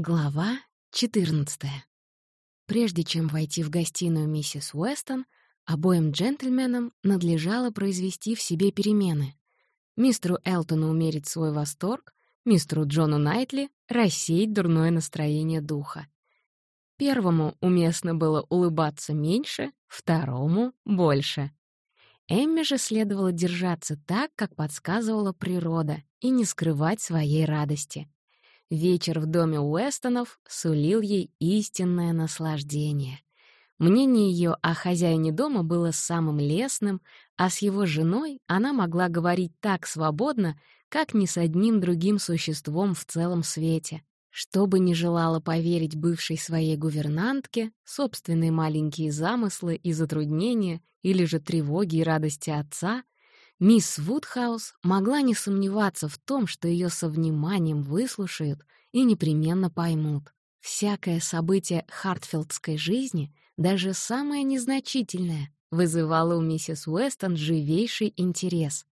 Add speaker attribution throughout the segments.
Speaker 1: Глава 14 Прежде чем войти в гостиную миссис Уэстон, обоим джентльменам надлежало произвести в себе перемены. Мистеру Элтону умерить свой восторг, мистеру Джону Найтли рассеять дурное настроение духа. Первому уместно было улыбаться меньше, второму — больше. Эмме же следовало держаться так, как подсказывала природа, и не скрывать своей радости. Вечер в доме Уэстонов сулил ей истинное наслаждение. Мнение ее о хозяине дома было самым лестным, а с его женой она могла говорить так свободно, как ни с одним другим существом в целом свете. Что бы ни желала поверить бывшей своей гувернантке, собственные маленькие замыслы и затруднения или же тревоги и радости отца — Мисс Вудхаус могла не сомневаться в том, что ее со вниманием выслушают и непременно поймут. Всякое событие хартфилдской жизни, даже самое незначительное, вызывало у миссис Уэстон живейший интерес.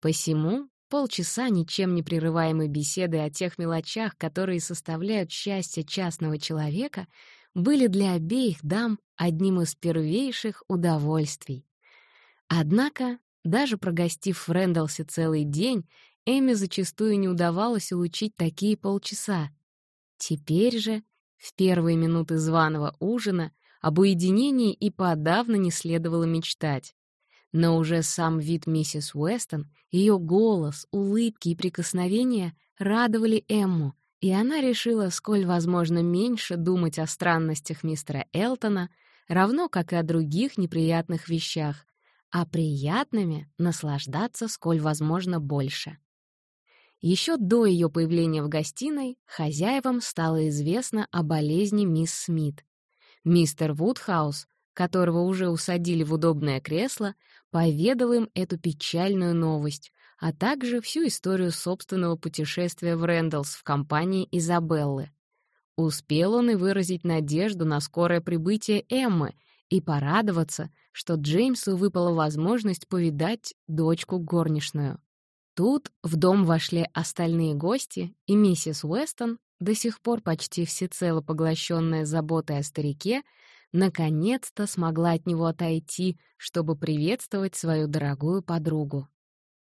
Speaker 1: Посему полчаса ничем не прерываемой беседы о тех мелочах, которые составляют счастье частного человека, были для обеих дам одним из первейших удовольствий. Однако даже прогостив в Рэндалсе целый день, Эми зачастую не удавалось улучить такие полчаса. Теперь же, в первые минуты званого ужина, об уединении и подавно не следовало мечтать. Но уже сам вид миссис Уэстон, ее голос, улыбки и прикосновения радовали Эмму, и она решила, сколь возможно меньше думать о странностях мистера Элтона, равно как и о других неприятных вещах, а приятными наслаждаться сколь возможно больше. Еще до ее появления в гостиной хозяевам стало известно о болезни мисс Смит. Мистер Вудхаус, которого уже усадили в удобное кресло, поведал им эту печальную новость, а также всю историю собственного путешествия в Рэндаллс в компании Изабеллы. Успел он и выразить надежду на скорое прибытие Эммы и порадоваться, что Джеймсу выпала возможность повидать дочку горничную. Тут в дом вошли остальные гости, и миссис Уэстон, до сих пор почти всецело поглощенная заботой о старике, наконец-то смогла от него отойти, чтобы приветствовать свою дорогую подругу.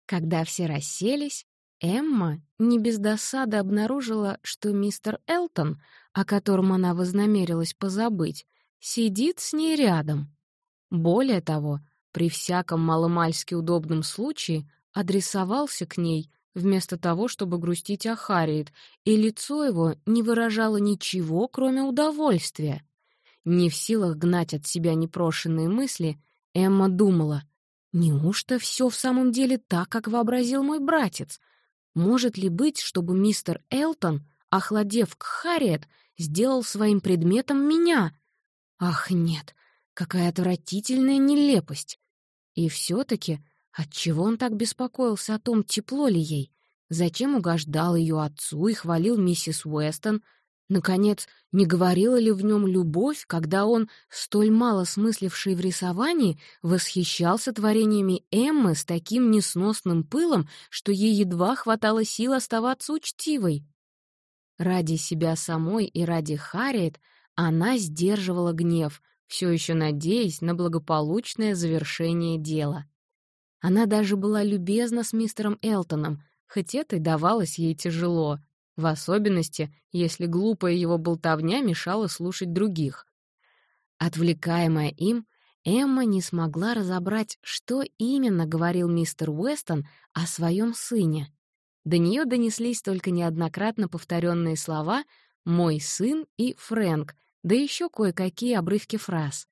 Speaker 1: Когда все расселись, Эмма не без досады обнаружила, что мистер Элтон, о котором она вознамерилась позабыть, сидит с ней рядом. Более того, при всяком маломальски удобном случае адресовался к ней, вместо того, чтобы грустить о Харриет, и лицо его не выражало ничего, кроме удовольствия. Не в силах гнать от себя непрошенные мысли, Эмма думала, «Неужто все в самом деле так, как вообразил мой братец? Может ли быть, чтобы мистер Элтон, охладев к Харриет, сделал своим предметом меня?» Ах, нет, какая отвратительная нелепость! И все-таки, отчего он так беспокоился о том, тепло ли ей? Зачем угождал ее отцу и хвалил миссис Уэстон? Наконец, не говорила ли в нем любовь, когда он, столь мало смысливший в рисовании, восхищался творениями Эммы с таким несносным пылом, что ей едва хватало сил оставаться учтивой? Ради себя самой и ради Харриет она сдерживала гнев, все еще надеясь на благополучное завершение дела. Она даже была любезна с мистером Элтоном, хоть это и давалось ей тяжело, в особенности, если глупая его болтовня мешала слушать других. Отвлекаемая им, Эмма не смогла разобрать, что именно говорил мистер Уэстон о своем сыне. До нее донеслись только неоднократно повторенные слова «мой сын» и «Фрэнк», да еще кое-какие обрывки фраз.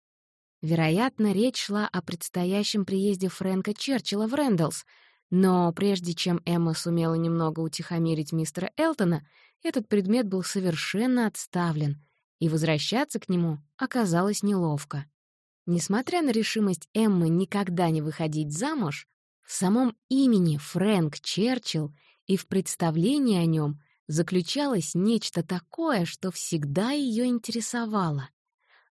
Speaker 1: Вероятно, речь шла о предстоящем приезде Фрэнка Черчилла в Рэндаллс, но прежде чем Эмма сумела немного утихомирить мистера Элтона, этот предмет был совершенно отставлен, и возвращаться к нему оказалось неловко. Несмотря на решимость Эммы никогда не выходить замуж, в самом имени Фрэнк Черчилл и в представлении о нем заключалось нечто такое, что всегда ее интересовало.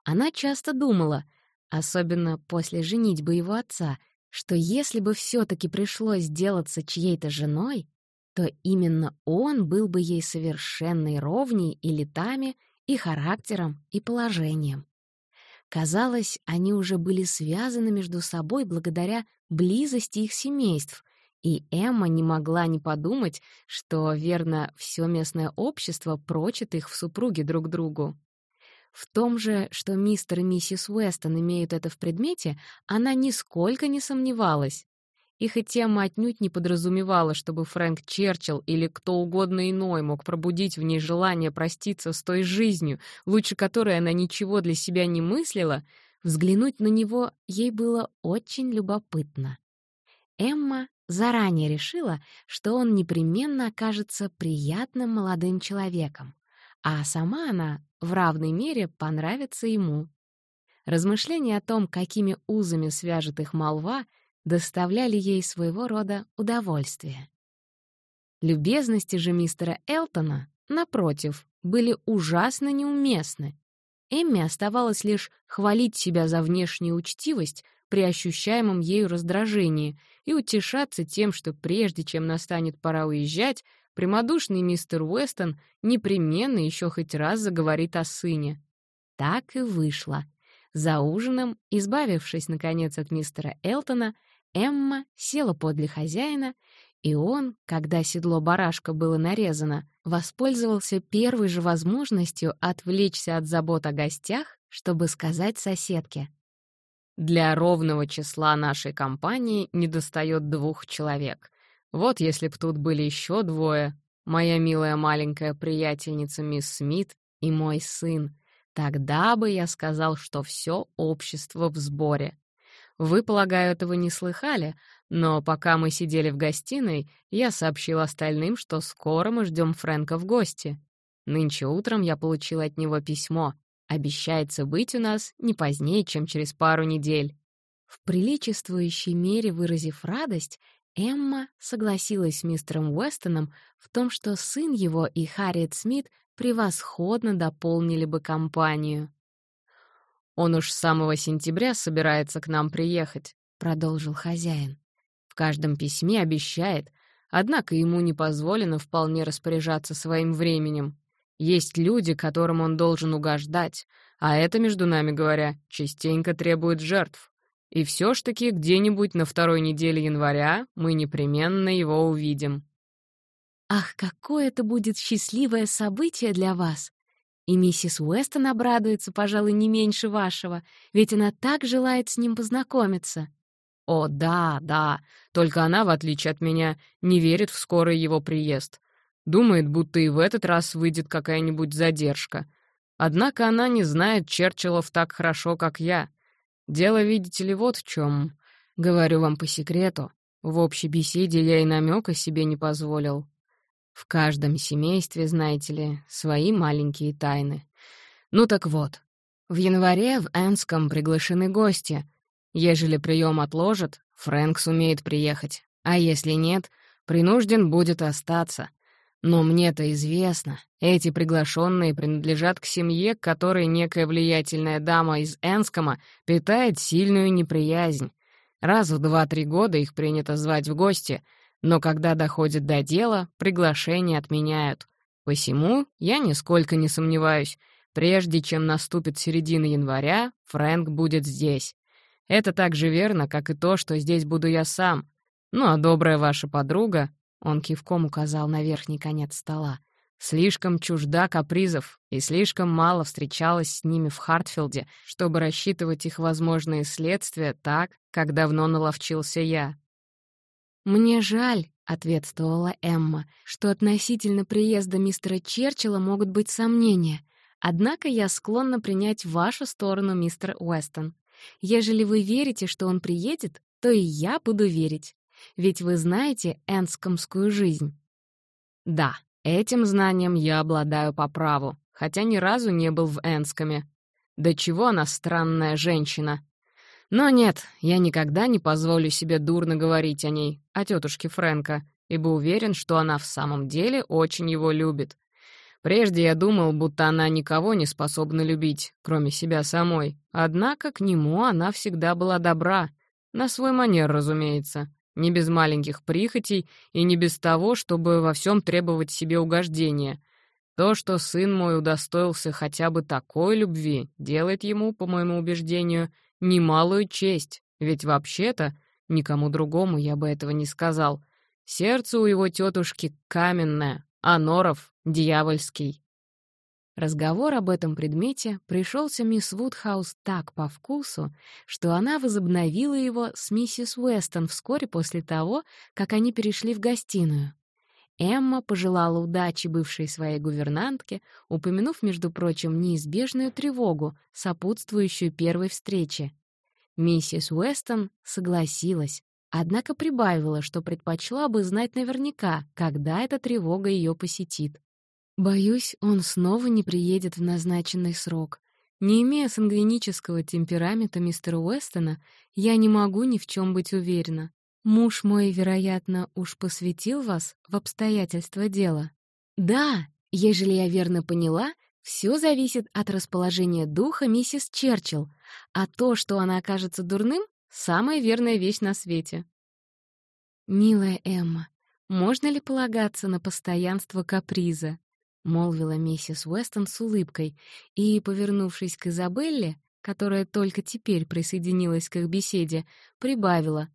Speaker 1: Она часто думала, особенно после женитьбы его отца, что если бы все таки пришлось сделаться чьей-то женой, что именно он был бы ей совершенной ровней и летами, и характером, и положением. Казалось, они уже были связаны между собой благодаря близости их семейств, и Эмма не могла не подумать, что, верно, все местное общество прочит их в супруге друг другу. В том же, что мистер и миссис Уэстон имеют это в предмете, она нисколько не сомневалась. И хотя Эмма отнюдь не подразумевала, чтобы Фрэнк Черчилл или кто угодно иной мог пробудить в ней желание проститься с той жизнью, лучше которой она ничего для себя не мыслила, взглянуть на него ей было очень любопытно. Эмма заранее решила, что он непременно окажется приятным молодым человеком, а сама она в равной мере понравится ему. Размышления о том, какими узами свяжет их молва, доставляли ей своего рода удовольствие. Любезности же мистера Элтона, напротив, были ужасно неуместны. Эмми оставалось лишь хвалить себя за внешнюю учтивость при ощущаемом ею раздражении и утешаться тем, что прежде чем настанет пора уезжать, прямодушный мистер Уэстон непременно еще хоть раз заговорит о сыне. Так и вышло. За ужином, избавившись, наконец, от мистера Элтона, Эмма села подле хозяина, и он, когда седло барашка было нарезано, воспользовался первой же возможностью отвлечься от забот о гостях, чтобы сказать соседке. «Для ровного числа нашей компании недостает двух человек. Вот если б тут были еще двое, моя милая маленькая приятельница мисс Смит и мой сын, тогда бы я сказал, что все общество в сборе. Вы, полагаю, этого не слыхали, но пока мы сидели в гостиной, я сообщил остальным, что скоро мы ждем Фрэнка в гости. Нынче утром я получил от него письмо. Обещается быть у нас не позднее, чем через пару недель. В приличествующей мере выразив радость, Эмма согласилась с мистером Уэстоном в том, что сын его и Харриет Смит превосходно дополнили бы компанию. Он уж с самого сентября собирается к нам приехать», — продолжил хозяин. «В каждом письме обещает, однако ему не позволено вполне распоряжаться своим временем. Есть люди, которым он должен угождать, а это, между нами говоря, частенько требует жертв. И все ж таки где-нибудь на второй неделе января мы непременно его увидим». «Ах, какое это будет счастливое событие для вас!» И миссис Уэстон обрадуется, пожалуй, не меньше вашего, ведь она так желает с ним познакомиться. О, да, да, только она, в отличие от меня, не верит в скорый его приезд. Думает, будто и в этот раз выйдет какая-нибудь задержка. Однако она не знает Черчиллов так хорошо, как я. Дело, видите ли, вот в чем. Говорю вам по секрету. В общей беседе я и намека себе не позволил. В каждом семействе, знаете ли, свои маленькие тайны. Ну так вот, в январе в Энском приглашены гости. Ежели прием отложат, Фрэнк сумеет приехать, а если нет, принужден будет остаться. Но мне-то известно, эти приглашенные принадлежат к семье, к которой некая влиятельная дама из Энскома питает сильную неприязнь. Раз в два-три года их принято звать в гости — но когда доходит до дела, приглашение отменяют. Посему я нисколько не сомневаюсь, прежде чем наступит середина января, Фрэнк будет здесь. Это так же верно, как и то, что здесь буду я сам. Ну а добрая ваша подруга, он кивком указал на верхний конец стола, слишком чужда капризов и слишком мало встречалась с ними в Хартфилде, чтобы рассчитывать их возможные следствия так, как давно наловчился я. «Мне жаль», — ответствовала Эмма, «что относительно приезда мистера Черчилла могут быть сомнения. Однако я склонна принять вашу сторону, мистер Уэстон. Ежели вы верите, что он приедет, то и я буду верить. Ведь вы знаете энскомскую жизнь». «Да, этим знанием я обладаю по праву, хотя ни разу не был в Энскоме. Да чего она странная женщина!» Но нет, я никогда не позволю себе дурно говорить о ней, о тетушке Фрэнка, ибо уверен, что она в самом деле очень его любит. Прежде я думал, будто она никого не способна любить, кроме себя самой. Однако к нему она всегда была добра. На свой манер, разумеется.
Speaker 2: Не без маленьких прихотей и не без того, чтобы во всем требовать себе угождения. То, что сын мой удостоился хотя бы такой любви, делает ему, по моему убеждению, немалую честь, ведь вообще-то никому другому я бы этого не сказал. Сердце у его тетушки каменное, а норов — дьявольский.
Speaker 1: Разговор об этом предмете пришелся мисс Вудхаус так по вкусу, что она возобновила его с миссис Уэстон вскоре после того, как они перешли в гостиную. Эмма пожелала удачи бывшей своей гувернантке, упомянув, между прочим, неизбежную тревогу, сопутствующую первой встрече. Миссис Уэстон согласилась, однако прибавила, что предпочла бы знать наверняка, когда эта тревога ее посетит. Боюсь, он снова не приедет в назначенный срок. Не имея сангвинического темперамента мистера Уэстона, я не могу ни в чем быть уверена. Муж мой, вероятно, уж посвятил вас в обстоятельства дела. Да, ежели я верно поняла, все зависит от расположения духа миссис Черчилл, а то, что она окажется дурным, — самая верная вещь на свете. Милая Эмма, можно ли полагаться на постоянство каприза? — молвила миссис Уэстон с улыбкой, и, повернувшись к Изабелле, которая только теперь присоединилась к их беседе, прибавила.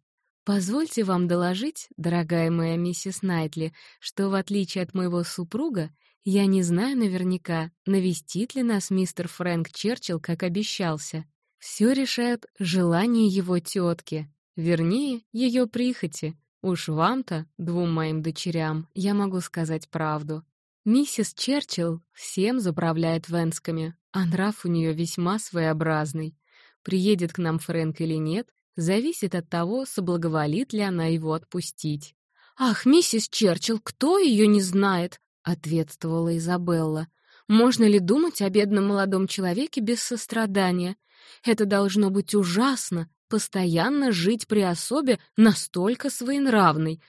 Speaker 1: «Позвольте вам доложить, дорогая моя миссис Найтли, что, в отличие от моего супруга, я не знаю наверняка, навестит ли нас мистер Фрэнк Черчилл, как обещался. Все решает желание его тетки, вернее, ее прихоти. Уж вам-то, двум моим дочерям, я могу сказать правду. Миссис Черчилл всем заправляет Венсками, а нрав у нее весьма своеобразный. Приедет к нам Фрэнк или нет, зависит от того, соблаговолит ли она его отпустить. «Ах, миссис Черчилл, кто ее не знает?» — ответствовала Изабелла. «Можно ли думать о бедном молодом человеке без сострадания? Это должно быть ужасно, постоянно жить при особе настолько своенравной.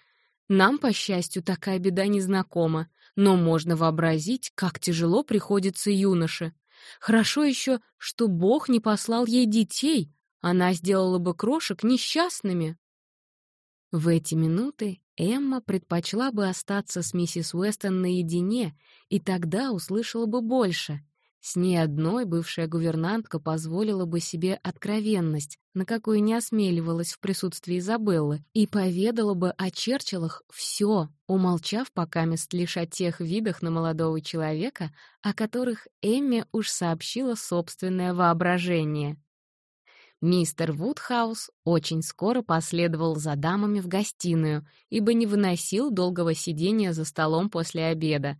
Speaker 1: Нам, по счастью, такая беда не знакома но можно вообразить, как тяжело приходится юноше. Хорошо еще, что Бог не послал ей детей, она сделала бы крошек несчастными. В эти минуты Эмма предпочла бы остаться с миссис Уэстон наедине, и тогда услышала бы больше. С ней одной бывшая гувернантка позволила бы себе откровенность, на какую не осмеливалась в присутствии Изабеллы, и поведала бы о Черчиллах все, умолчав покамест лишь о тех видах на молодого человека, о которых Эмме уж сообщила собственное воображение. Мистер Вудхаус очень скоро последовал за дамами в гостиную, ибо не выносил долгого сидения за столом после обеда,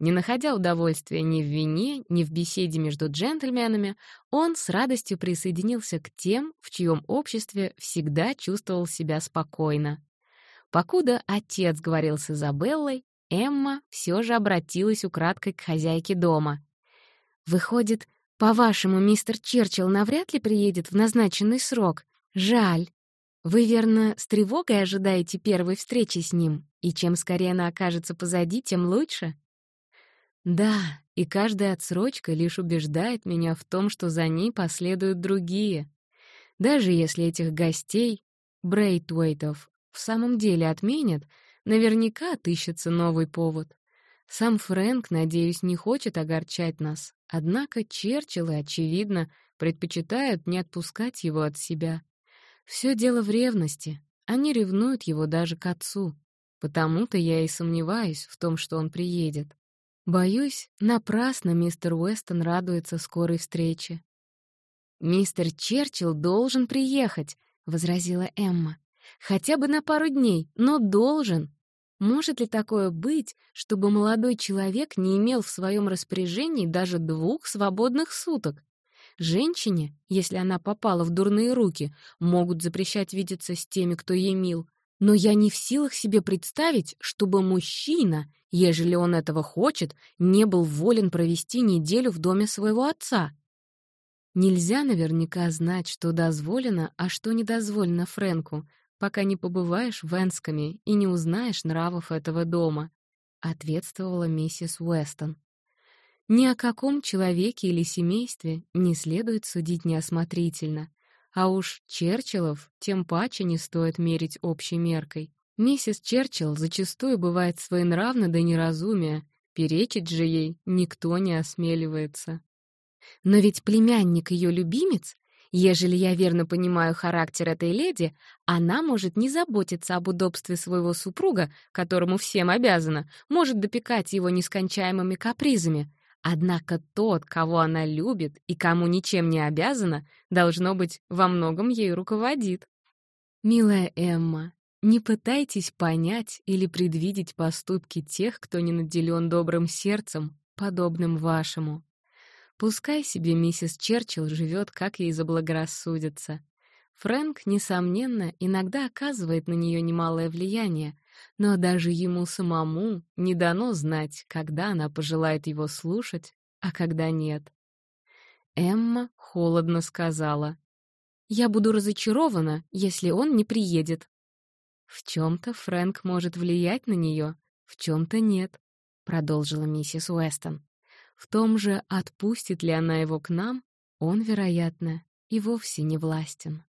Speaker 1: не находя удовольствия ни в вине, ни в беседе между джентльменами, он с радостью присоединился к тем, в чьем обществе всегда чувствовал себя спокойно. Покуда отец говорил с Изабеллой, Эмма все же обратилась украдкой к хозяйке дома. «Выходит, по-вашему, мистер Черчилл навряд ли приедет в назначенный срок? Жаль. Вы, верно, с тревогой ожидаете первой встречи с ним, и чем скорее она окажется позади, тем лучше?» Да, и каждая отсрочка лишь убеждает меня в том, что за ней последуют другие. Даже если этих гостей, Брейтвейтов, в самом деле отменят, наверняка отыщется новый повод. Сам Фрэнк, надеюсь, не хочет огорчать нас, однако Черчиллы, очевидно, предпочитают не отпускать его от себя. Все дело в ревности, они ревнуют его даже к отцу, потому-то я и сомневаюсь в том, что он приедет. Боюсь, напрасно мистер Уэстон радуется скорой встрече. «Мистер Черчилл должен приехать», — возразила Эмма. «Хотя бы на пару дней, но должен. Может ли такое быть, чтобы молодой человек не имел в своем распоряжении даже двух свободных суток? Женщине, если она попала в дурные руки, могут запрещать видеться с теми, кто ей мил. Но я не в силах себе представить, чтобы мужчина ежели он этого хочет, не был волен провести неделю в доме своего отца. Нельзя наверняка знать, что дозволено, а что не дозволено Фрэнку, пока не побываешь в Энскоме и не узнаешь нравов этого дома, — ответствовала миссис Уэстон. Ни о каком человеке или семействе не следует судить неосмотрительно. А уж Черчиллов тем паче не стоит мерить общей меркой. Миссис Черчилл зачастую бывает своенравна до неразумия, перечить же ей никто не осмеливается. Но ведь племянник ее любимец, ежели я верно понимаю характер этой леди, она может не заботиться об удобстве своего супруга, которому всем обязана, может допекать его нескончаемыми капризами. Однако тот, кого она любит и кому ничем не обязана, должно быть, во многом ей руководит. Милая Эмма, не пытайтесь понять или предвидеть поступки тех, кто не наделен добрым сердцем, подобным вашему. Пускай себе миссис Черчилл живет, как ей заблагорассудится. Фрэнк, несомненно, иногда оказывает на нее немалое влияние, но даже ему самому не дано знать, когда она пожелает его слушать, а когда нет. Эмма холодно сказала, «Я буду разочарована, если он не приедет». «В чем-то Фрэнк может влиять на нее, в чем-то нет», — продолжила миссис Уэстон. В том же, отпустит ли она его к нам, он, вероятно, и вовсе не властен.